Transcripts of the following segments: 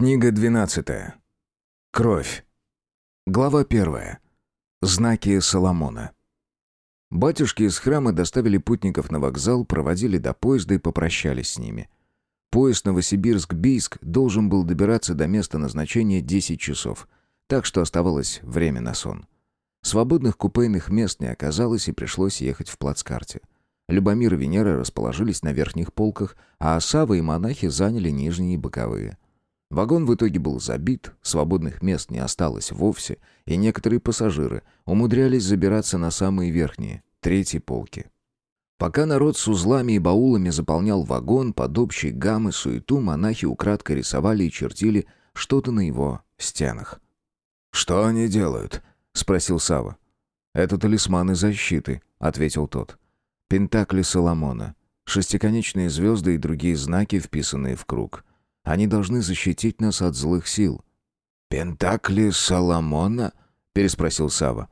Книга 12. Кровь. Глава 1. Знаки Соломона. Батюшки из храма доставили путников на вокзал, проводили до поезда и попрощались с ними. Поезд Новосибирск-Бийск должен был добираться до места назначения 10 часов, так что оставалось время на сон. Свободных купейных мест не оказалось и пришлось ехать в плацкарте. Любомир и Венера расположились на верхних полках, а Сава и монахи заняли нижние и боковые – Вагон в итоге был забит, свободных мест не осталось вовсе, и некоторые пассажиры умудрялись забираться на самые верхние, третьи полки. Пока народ с узлами и баулами заполнял вагон, под общей гаммы суету монахи украдкой рисовали и чертили что-то на его стенах. «Что они делают?» — спросил Сава. «Это талисманы защиты», — ответил тот. «Пентакли Соломона, шестиконечные звезды и другие знаки, вписанные в круг». Они должны защитить нас от злых сил». «Пентакли Соломона?» — переспросил Сава.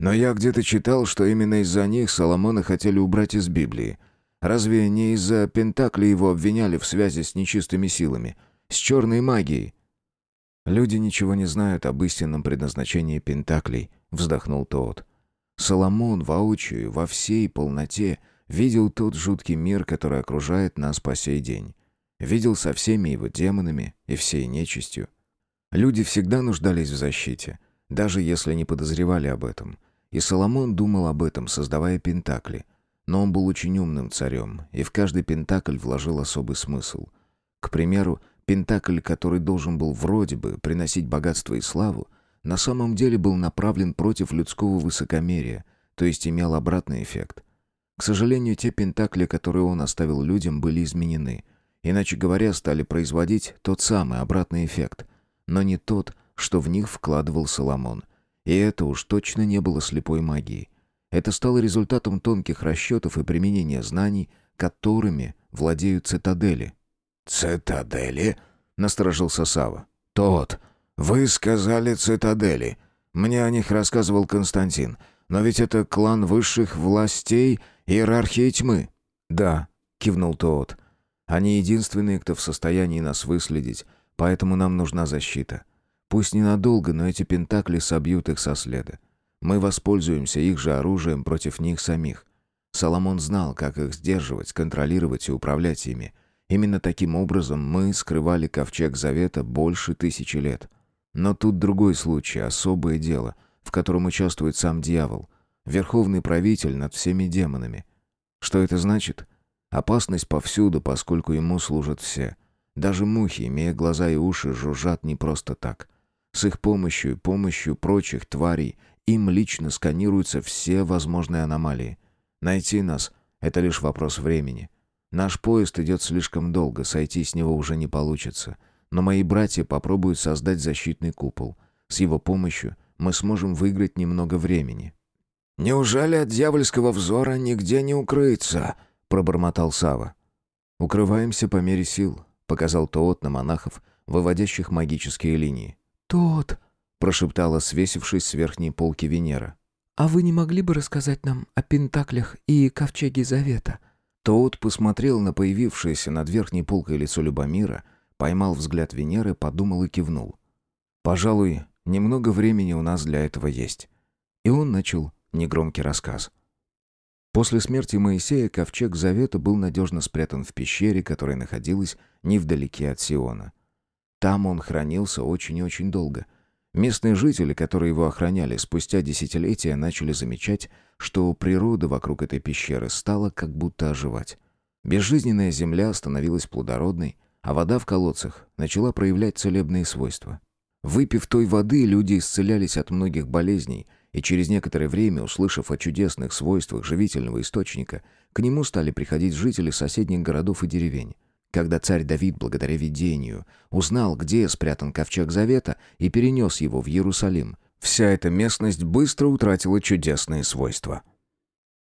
«Но я где-то читал, что именно из-за них Соломона хотели убрать из Библии. Разве не из-за Пентакли его обвиняли в связи с нечистыми силами, с черной магией?» «Люди ничего не знают об истинном предназначении Пентаклей», — вздохнул тот. «Соломон воочию, во всей полноте, видел тот жуткий мир, который окружает нас по сей день. Видел со всеми его демонами и всей нечистью. Люди всегда нуждались в защите, даже если не подозревали об этом. И Соломон думал об этом, создавая пентакли. Но он был очень умным царем, и в каждый пентакль вложил особый смысл. К примеру, пентакль, который должен был вроде бы приносить богатство и славу, на самом деле был направлен против людского высокомерия, то есть имел обратный эффект. К сожалению, те пентакли, которые он оставил людям, были изменены, Иначе говоря, стали производить тот самый обратный эффект, но не тот, что в них вкладывал Соломон. И это уж точно не было слепой магией. Это стало результатом тонких расчетов и применения знаний, которыми владеют цитадели. «Цитадели?» — насторожился Сава. «Тот. Вы сказали цитадели. Мне о них рассказывал Константин. Но ведь это клан высших властей иерархии тьмы». «Да», — кивнул тот. Они единственные, кто в состоянии нас выследить, поэтому нам нужна защита. Пусть ненадолго, но эти пентакли собьют их со следа. Мы воспользуемся их же оружием против них самих. Соломон знал, как их сдерживать, контролировать и управлять ими. Именно таким образом мы скрывали ковчег Завета больше тысячи лет. Но тут другой случай, особое дело, в котором участвует сам дьявол, верховный правитель над всеми демонами. Что это значит? Опасность повсюду, поскольку ему служат все. Даже мухи, имея глаза и уши, жужжат не просто так. С их помощью и помощью прочих тварей им лично сканируются все возможные аномалии. Найти нас — это лишь вопрос времени. Наш поезд идет слишком долго, сойти с него уже не получится. Но мои братья попробуют создать защитный купол. С его помощью мы сможем выиграть немного времени. «Неужели от дьявольского взора нигде не укрыться?» Пробормотал Сава. «Укрываемся по мере сил», — показал Тоот на монахов, выводящих магические линии. «Тот», — прошептала, свесившись с верхней полки Венера. «А вы не могли бы рассказать нам о Пентаклях и Ковчеге Завета?» Тоот посмотрел на появившееся над верхней полкой лицо Любомира, поймал взгляд Венеры, подумал и кивнул. «Пожалуй, немного времени у нас для этого есть». И он начал негромкий рассказ. После смерти Моисея ковчег Завета был надежно спрятан в пещере, которая находилась невдалеке от Сиона. Там он хранился очень и очень долго. Местные жители, которые его охраняли, спустя десятилетия начали замечать, что природа вокруг этой пещеры стала как будто оживать. Безжизненная земля становилась плодородной, а вода в колодцах начала проявлять целебные свойства. Выпив той воды, люди исцелялись от многих болезней – и через некоторое время, услышав о чудесных свойствах живительного источника, к нему стали приходить жители соседних городов и деревень. Когда царь Давид, благодаря видению, узнал, где спрятан ковчег Завета, и перенес его в Иерусалим, вся эта местность быстро утратила чудесные свойства.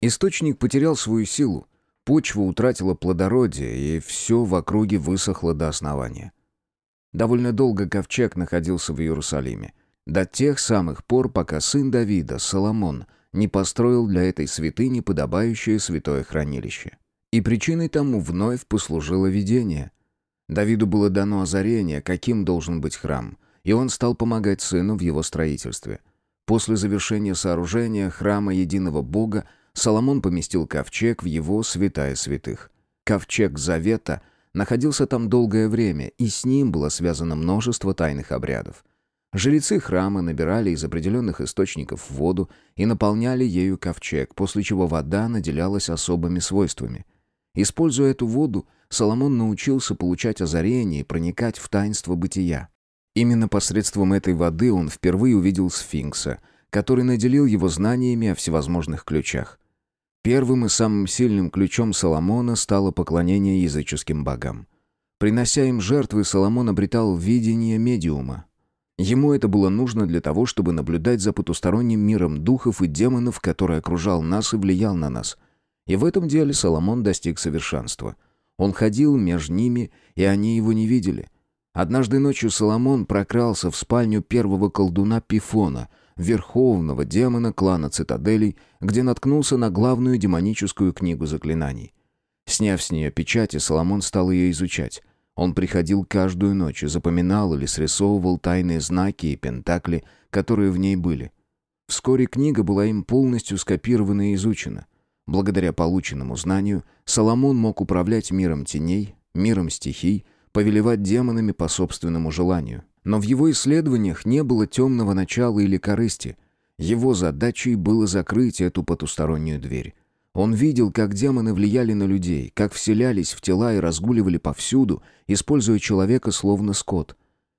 Источник потерял свою силу, почва утратила плодородие, и все в округе высохло до основания. Довольно долго ковчег находился в Иерусалиме – до тех самых пор, пока сын Давида, Соломон, не построил для этой святыни подобающее святое хранилище. И причиной тому вновь послужило видение. Давиду было дано озарение, каким должен быть храм, и он стал помогать сыну в его строительстве. После завершения сооружения храма единого Бога Соломон поместил ковчег в его святая святых. Ковчег Завета находился там долгое время, и с ним было связано множество тайных обрядов. Жрецы храма набирали из определенных источников воду и наполняли ею ковчег, после чего вода наделялась особыми свойствами. Используя эту воду, Соломон научился получать озарение и проникать в таинство бытия. Именно посредством этой воды он впервые увидел сфинкса, который наделил его знаниями о всевозможных ключах. Первым и самым сильным ключом Соломона стало поклонение языческим богам. Принося им жертвы, Соломон обретал видение медиума. Ему это было нужно для того, чтобы наблюдать за потусторонним миром духов и демонов, который окружал нас и влиял на нас. И в этом деле Соломон достиг совершенства. Он ходил между ними, и они его не видели. Однажды ночью Соломон прокрался в спальню первого колдуна Пифона — верховного демона клана цитаделей, где наткнулся на главную демоническую книгу заклинаний. Сняв с нее печати, Соломон стал ее изучать. Он приходил каждую ночь и запоминал или срисовывал тайные знаки и пентакли, которые в ней были. Вскоре книга была им полностью скопирована и изучена. Благодаря полученному знанию Соломон мог управлять миром теней, миром стихий, повелевать демонами по собственному желанию. Но в его исследованиях не было темного начала или корысти. Его задачей было закрыть эту потустороннюю дверь. Он видел, как демоны влияли на людей, как вселялись в тела и разгуливали повсюду, используя человека словно скот.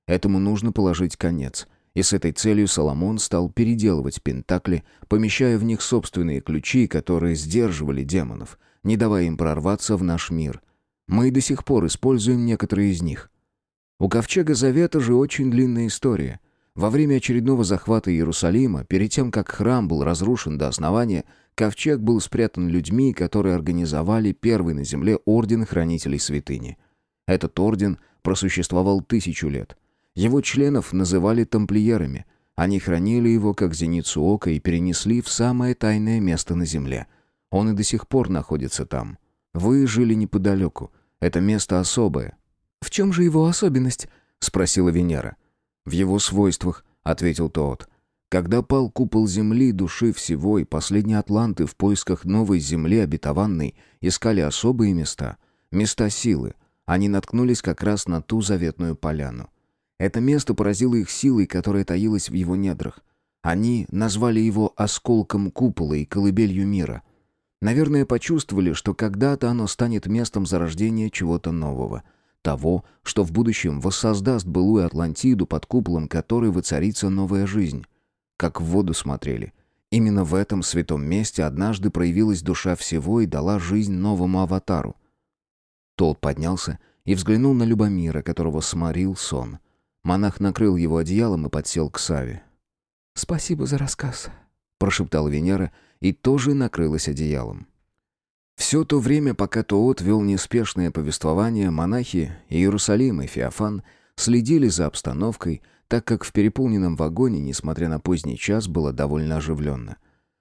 Этому нужно положить конец. И с этой целью Соломон стал переделывать пентакли, помещая в них собственные ключи, которые сдерживали демонов, не давая им прорваться в наш мир. Мы до сих пор используем некоторые из них. У Ковчега Завета же очень длинная история. Во время очередного захвата Иерусалима, перед тем, как храм был разрушен до основания, Ковчег был спрятан людьми, которые организовали первый на земле орден хранителей святыни. Этот орден просуществовал тысячу лет. Его членов называли тамплиерами. Они хранили его как зеницу ока и перенесли в самое тайное место на земле. Он и до сих пор находится там. Вы жили неподалеку. Это место особое, «В чем же его особенность?» — спросила Венера. «В его свойствах», — ответил тот. «Когда пал купол земли, души всего и последние атланты в поисках новой земли обетованной искали особые места, места силы, они наткнулись как раз на ту заветную поляну. Это место поразило их силой, которая таилась в его недрах. Они назвали его осколком купола и колыбелью мира. Наверное, почувствовали, что когда-то оно станет местом зарождения чего-то нового — того, что в будущем воссоздаст былую Атлантиду, под куполом которой воцарится новая жизнь. Как в воду смотрели. Именно в этом святом месте однажды проявилась душа всего и дала жизнь новому аватару. Тот поднялся и взглянул на Любомира, которого сморил сон. Монах накрыл его одеялом и подсел к Саве. «Спасибо за рассказ», — прошептала Венера и тоже накрылась одеялом. Все то время, пока Тоот вел неспешное повествование, монахи Иерусалим и Феофан следили за обстановкой, так как в переполненном вагоне, несмотря на поздний час, было довольно оживленно.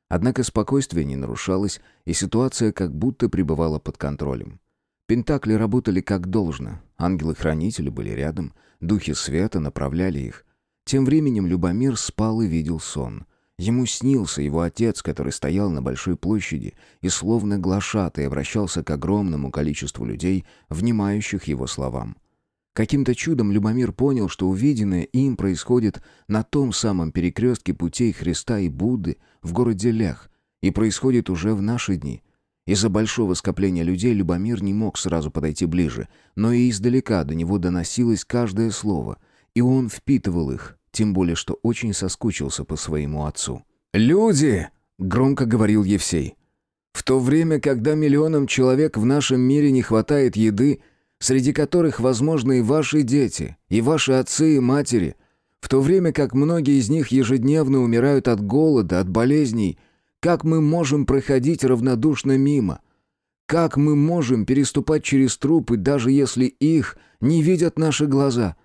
Однако спокойствие не нарушалось, и ситуация как будто пребывала под контролем. Пентакли работали как должно, ангелы-хранители были рядом, духи света направляли их. Тем временем Любомир спал и видел сон — Ему снился его отец, который стоял на большой площади и словно глашатый обращался к огромному количеству людей, внимающих его словам. Каким-то чудом Любомир понял, что увиденное им происходит на том самом перекрестке путей Христа и Будды в городе Лех, и происходит уже в наши дни. Из-за большого скопления людей Любомир не мог сразу подойти ближе, но и издалека до него доносилось каждое слово, и он впитывал их, тем более что очень соскучился по своему отцу. «Люди!» — громко говорил Евсей. «В то время, когда миллионам человек в нашем мире не хватает еды, среди которых, возможно, и ваши дети, и ваши отцы и матери, в то время как многие из них ежедневно умирают от голода, от болезней, как мы можем проходить равнодушно мимо? Как мы можем переступать через трупы, даже если их не видят наши глаза?»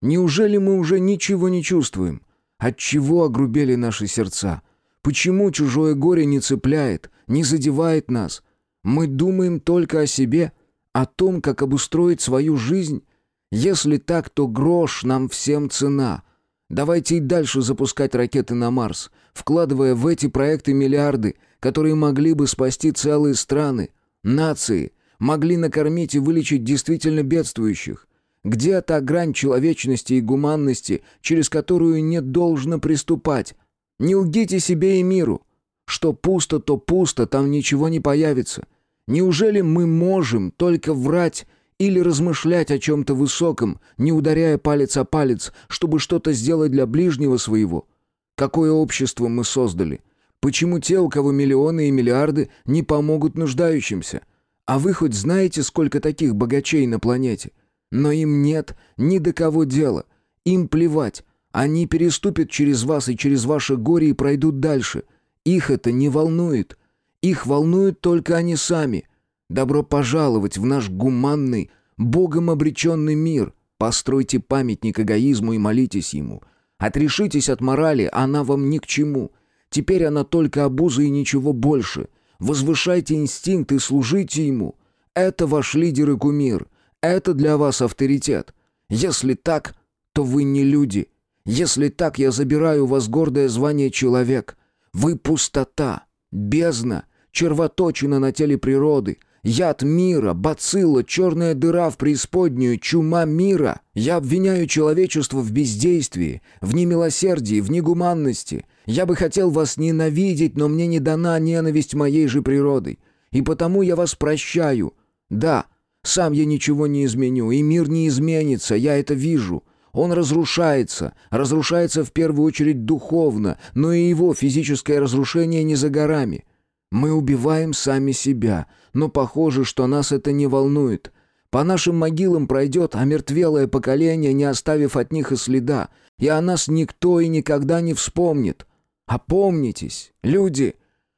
Неужели мы уже ничего не чувствуем? Отчего огрубели наши сердца? Почему чужое горе не цепляет, не задевает нас? Мы думаем только о себе, о том, как обустроить свою жизнь. Если так, то грош нам всем цена. Давайте и дальше запускать ракеты на Марс, вкладывая в эти проекты миллиарды, которые могли бы спасти целые страны, нации, могли накормить и вылечить действительно бедствующих. Где та грань человечности и гуманности, через которую не должно приступать? Не лгите себе и миру. Что пусто, то пусто, там ничего не появится. Неужели мы можем только врать или размышлять о чем-то высоком, не ударяя палец о палец, чтобы что-то сделать для ближнего своего? Какое общество мы создали? Почему те, у кого миллионы и миллиарды, не помогут нуждающимся? А вы хоть знаете, сколько таких богачей на планете? Но им нет ни до кого дела. Им плевать. Они переступят через вас и через ваше горе и пройдут дальше. Их это не волнует. Их волнуют только они сами. Добро пожаловать в наш гуманный, богом обреченный мир. Постройте памятник эгоизму и молитесь ему. Отрешитесь от морали, она вам ни к чему. Теперь она только обуза и ничего больше. Возвышайте инстинкт и служите ему. Это ваш лидер и кумир. Это для вас авторитет. Если так, то вы не люди. Если так, я забираю у вас гордое звание человек. Вы пустота, бездна, червоточина на теле природы, яд мира, бацилла, черная дыра в преисподнюю, чума мира. Я обвиняю человечество в бездействии, в немилосердии, в негуманности. Я бы хотел вас ненавидеть, но мне не дана ненависть моей же природой. И потому я вас прощаю. Да, сам я ничего не изменю, и мир не изменится, я это вижу. Он разрушается, разрушается в первую очередь духовно, но и его физическое разрушение не за горами. Мы убиваем сами себя, но похоже, что нас это не волнует. По нашим могилам пройдет омертвелое поколение, не оставив от них и следа, и о нас никто и никогда не вспомнит. Опомнитесь, люди!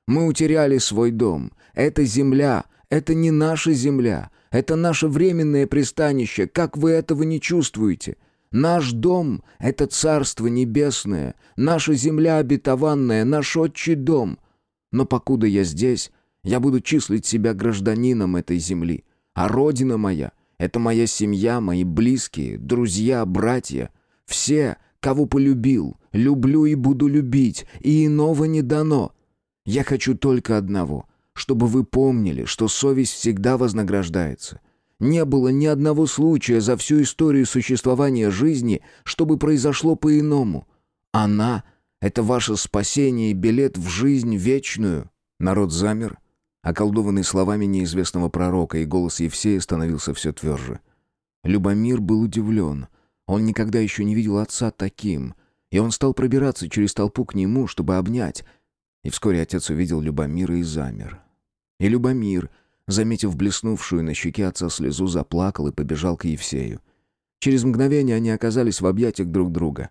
Мы утеряли свой дом. Это земля, это не наша земля. Это наше временное пристанище, как вы этого не чувствуете? Наш дом — это царство небесное, наша земля обетованная, наш отчий дом. Но покуда я здесь, я буду числить себя гражданином этой земли. А родина моя — это моя семья, мои близкие, друзья, братья. Все, кого полюбил, люблю и буду любить, и иного не дано. Я хочу только одного — чтобы вы помнили, что совесть всегда вознаграждается. Не было ни одного случая за всю историю существования жизни, чтобы произошло по-иному. Она — это ваше спасение и билет в жизнь вечную». Народ замер, околдованный словами неизвестного пророка, и голос Евсея становился все тверже. Любомир был удивлен. Он никогда еще не видел отца таким, и он стал пробираться через толпу к нему, чтобы обнять. И вскоре отец увидел Любомира и замер. И Любомир, заметив блеснувшую на щеке отца слезу, заплакал и побежал к Евсею. Через мгновение они оказались в объятиях друг друга.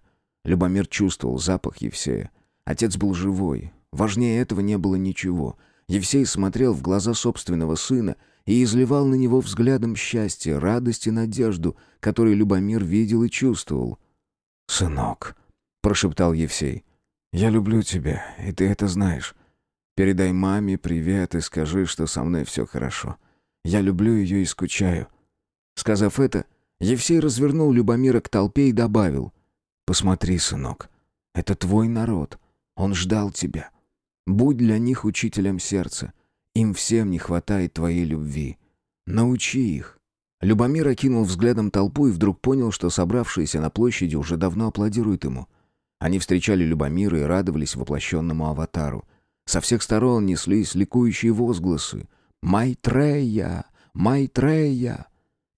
Любомир чувствовал запах Евсея. Отец был живой. Важнее этого не было ничего. Евсей смотрел в глаза собственного сына и изливал на него взглядом счастье, радость и надежду, которые Любомир видел и чувствовал. «Сынок», — прошептал Евсей, — «я люблю тебя, и ты это знаешь. Передай маме привет и скажи, что со мной все хорошо. Я люблю ее и скучаю». Сказав это, Евсей развернул Любомира к толпе и добавил. «Посмотри, сынок, это твой народ. Он ждал тебя. Будь для них учителем сердца. Им всем не хватает твоей любви. Научи их». Любомир окинул взглядом толпу и вдруг понял, что собравшиеся на площади уже давно аплодируют ему. Они встречали Любомира и радовались воплощенному аватару — со всех сторон неслись ликующие возгласы «Майтрея! Майтрея!»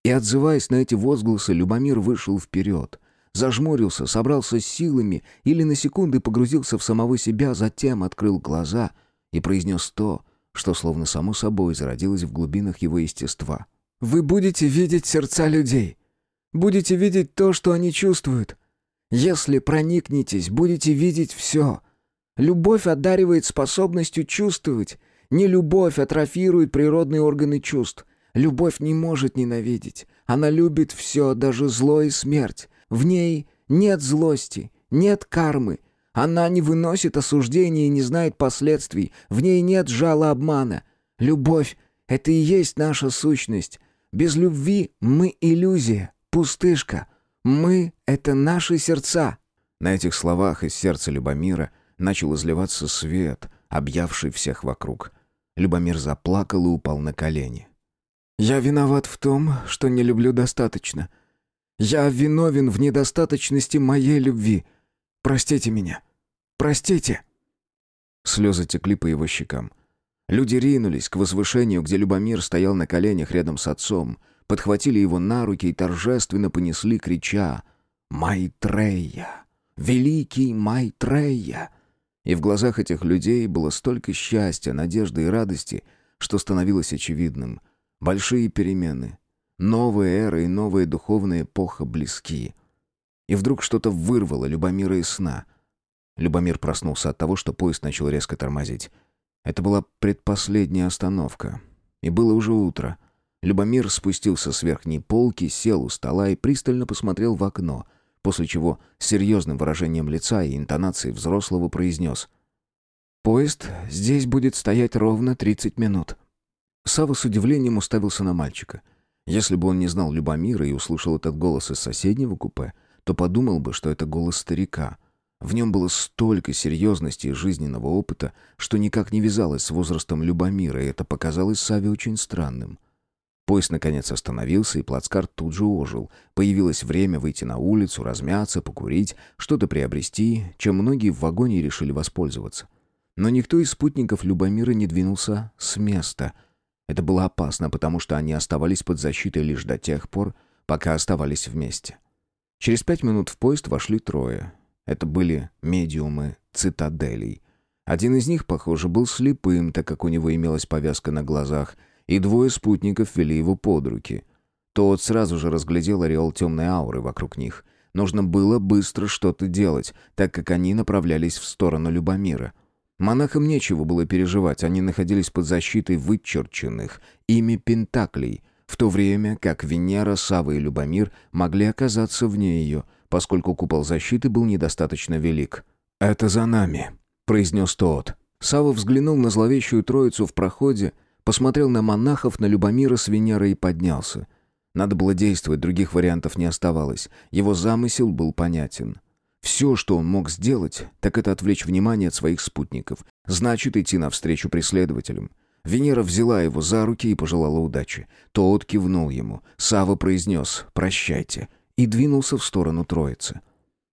И, отзываясь на эти возгласы, Любомир вышел вперед, зажмурился, собрался с силами или на секунды погрузился в самого себя, затем открыл глаза и произнес то, что словно само собой зародилось в глубинах его естества. «Вы будете видеть сердца людей. Будете видеть то, что они чувствуют. Если проникнетесь, будете видеть все. Любовь одаривает способностью чувствовать. Не любовь атрофирует природные органы чувств. Любовь не может ненавидеть. Она любит все, даже зло и смерть. В ней нет злости, нет кармы. Она не выносит осуждения и не знает последствий. В ней нет жала обмана. Любовь — это и есть наша сущность. Без любви мы иллюзия, пустышка. Мы — это наши сердца». На этих словах из сердца Любомира начал изливаться свет, объявший всех вокруг. Любомир заплакал и упал на колени. «Я виноват в том, что не люблю достаточно. Я виновен в недостаточности моей любви. Простите меня. Простите!» Слезы текли по его щекам. Люди ринулись к возвышению, где Любомир стоял на коленях рядом с отцом, подхватили его на руки и торжественно понесли, крича «Майтрея! Великий Майтрея!» И в глазах этих людей было столько счастья, надежды и радости, что становилось очевидным. Большие перемены, новая эра и новая духовная эпоха близки. И вдруг что-то вырвало Любомира из сна. Любомир проснулся от того, что поезд начал резко тормозить. Это была предпоследняя остановка. И было уже утро. Любомир спустился с верхней полки, сел у стола и пристально посмотрел в окно, после чего с серьезным выражением лица и интонацией взрослого произнес «Поезд здесь будет стоять ровно 30 минут». Сава с удивлением уставился на мальчика. Если бы он не знал Любомира и услышал этот голос из соседнего купе, то подумал бы, что это голос старика — в нем было столько серьезности и жизненного опыта, что никак не вязалось с возрастом Любомира, и это показалось Саве очень странным. Поезд наконец остановился, и плацкарт тут же ожил. Появилось время выйти на улицу, размяться, покурить, что-то приобрести, чем многие в вагоне решили воспользоваться. Но никто из спутников Любомира не двинулся с места. Это было опасно, потому что они оставались под защитой лишь до тех пор, пока оставались вместе. Через пять минут в поезд вошли трое. Это были медиумы цитаделей. Один из них, похоже, был слепым, так как у него имелась повязка на глазах, и двое спутников вели его под руки. Тот сразу же разглядел ореол темной ауры вокруг них. Нужно было быстро что-то делать, так как они направлялись в сторону Любомира. Монахам нечего было переживать, они находились под защитой вычерченных ими пентаклей, в то время как Венера, Сава и Любомир могли оказаться вне ее – поскольку купол защиты был недостаточно велик. «Это за нами», — произнес тот. Сава взглянул на зловещую троицу в проходе, посмотрел на монахов, на Любомира с Венерой и поднялся. Надо было действовать, других вариантов не оставалось. Его замысел был понятен. Все, что он мог сделать, так это отвлечь внимание от своих спутников. Значит, идти навстречу преследователям. Венера взяла его за руки и пожелала удачи. Тот кивнул ему. Сава произнес «Прощайте» и двинулся в сторону троицы.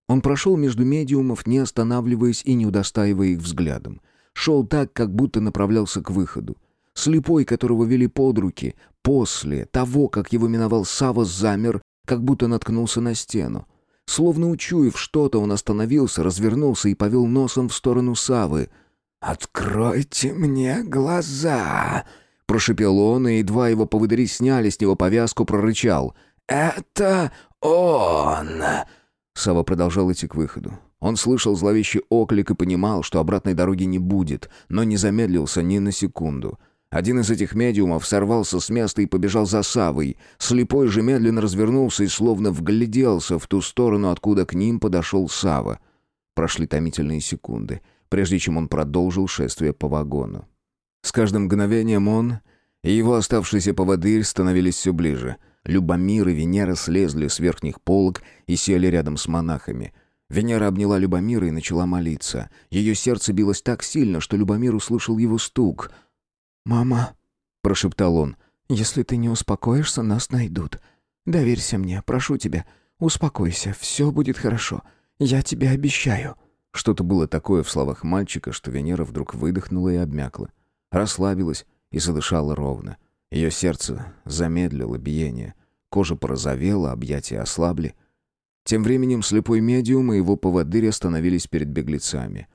Он прошел между медиумов, не останавливаясь и не удостаивая их взглядом. Шел так, как будто направлялся к выходу. Слепой, которого вели под руки, после того, как его миновал Сава, замер, как будто наткнулся на стену. Словно учуяв что-то, он остановился, развернулся и повел носом в сторону Савы. «Откройте мне глаза!» Прошипел он, и едва его поводыри сняли с него повязку, прорычал. «Это он!» Сава продолжал идти к выходу. Он слышал зловещий оклик и понимал, что обратной дороги не будет, но не замедлился ни на секунду. Один из этих медиумов сорвался с места и побежал за Савой. Слепой же медленно развернулся и словно вгляделся в ту сторону, откуда к ним подошел Сава. Прошли томительные секунды, прежде чем он продолжил шествие по вагону. С каждым мгновением он и его оставшийся поводырь становились все ближе — Любомир и Венера слезли с верхних полок и сели рядом с монахами. Венера обняла Любомира и начала молиться. Ее сердце билось так сильно, что Любомир услышал его стук. «Мама», — прошептал он, — «если ты не успокоишься, нас найдут. Доверься мне, прошу тебя, успокойся, все будет хорошо. Я тебе обещаю». Что-то было такое в словах мальчика, что Венера вдруг выдохнула и обмякла. Расслабилась и задышала ровно. Ее сердце замедлило биение. Кожа порозовела, объятия ослабли. Тем временем слепой медиум и его поводырь остановились перед беглецами.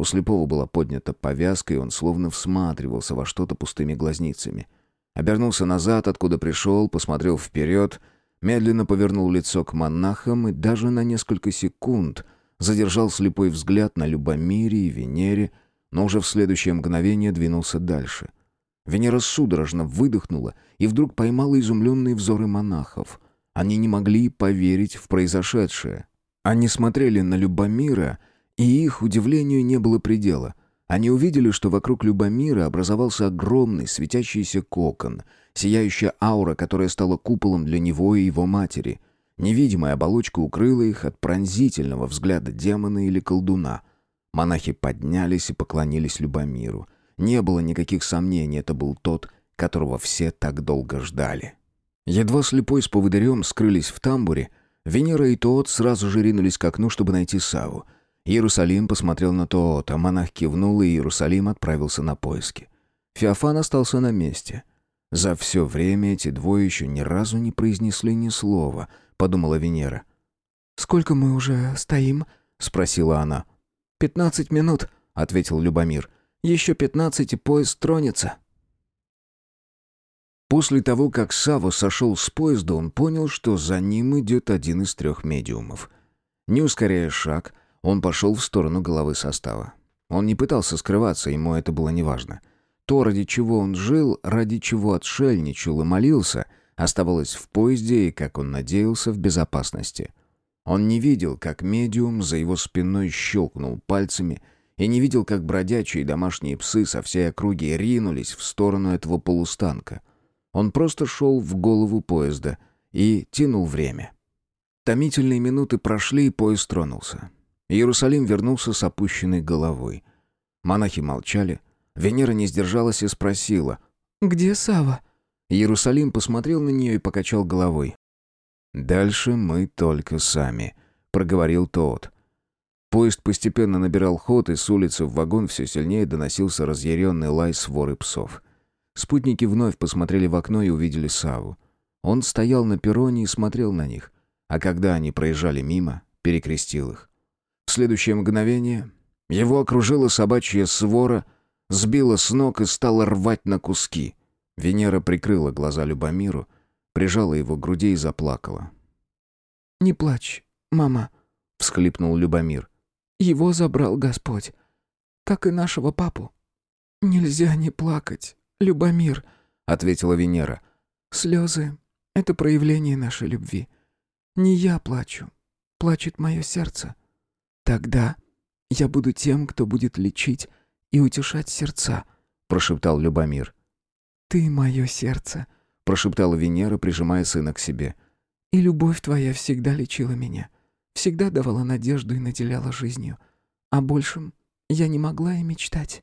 У слепого была поднята повязка, и он словно всматривался во что-то пустыми глазницами. Обернулся назад, откуда пришел, посмотрел вперед, медленно повернул лицо к монахам и даже на несколько секунд задержал слепой взгляд на Любомире и Венере, но уже в следующее мгновение двинулся дальше — Венера судорожно выдохнула и вдруг поймала изумленные взоры монахов. Они не могли поверить в произошедшее. Они смотрели на Любомира, и их удивлению не было предела. Они увидели, что вокруг Любомира образовался огромный светящийся кокон, сияющая аура, которая стала куполом для него и его матери. Невидимая оболочка укрыла их от пронзительного взгляда демона или колдуна. Монахи поднялись и поклонились Любомиру. Не было никаких сомнений, это был тот, которого все так долго ждали. Едва слепой с поводырем скрылись в тамбуре, Венера и Тоот сразу же ринулись к окну, чтобы найти Саву. Иерусалим посмотрел на Тоота, монах кивнул, и Иерусалим отправился на поиски. Феофан остался на месте. За все время эти двое еще ни разу не произнесли ни слова, подумала Венера. «Сколько мы уже стоим?» — спросила она. «Пятнадцать минут», — ответил Любомир. «Еще пятнадцать, и поезд тронется». После того, как Сава сошел с поезда, он понял, что за ним идет один из трех медиумов. Не ускоряя шаг, он пошел в сторону головы состава. Он не пытался скрываться, ему это было неважно. То, ради чего он жил, ради чего отшельничал и молился, оставалось в поезде и, как он надеялся, в безопасности. Он не видел, как медиум за его спиной щелкнул пальцами, и не видел, как бродячие домашние псы со всей округи ринулись в сторону этого полустанка — он просто шел в голову поезда и тянул время. Томительные минуты прошли, и поезд тронулся. Иерусалим вернулся с опущенной головой. Монахи молчали. Венера не сдержалась и спросила. «Где Сава? Иерусалим посмотрел на нее и покачал головой. «Дальше мы только сами», — проговорил тот. Поезд постепенно набирал ход, и с улицы в вагон все сильнее доносился разъяренный лай своры псов. Спутники вновь посмотрели в окно и увидели Саву. Он стоял на перроне и смотрел на них, а когда они проезжали мимо, перекрестил их. В следующее мгновение его окружила собачья свора, сбила с ног и стала рвать на куски. Венера прикрыла глаза Любомиру, прижала его к груди и заплакала. «Не плачь, мама», — всхлипнул Любомир. «Его забрал Господь, как и нашего папу. Нельзя не плакать. «Любомир», — ответила Венера. «Слезы — это проявление нашей любви. Не я плачу, плачет мое сердце. Тогда я буду тем, кто будет лечить и утешать сердца», — прошептал Любомир. «Ты мое сердце», — прошептала Венера, прижимая сына к себе. «И любовь твоя всегда лечила меня, всегда давала надежду и наделяла жизнью. А большем я не могла и мечтать».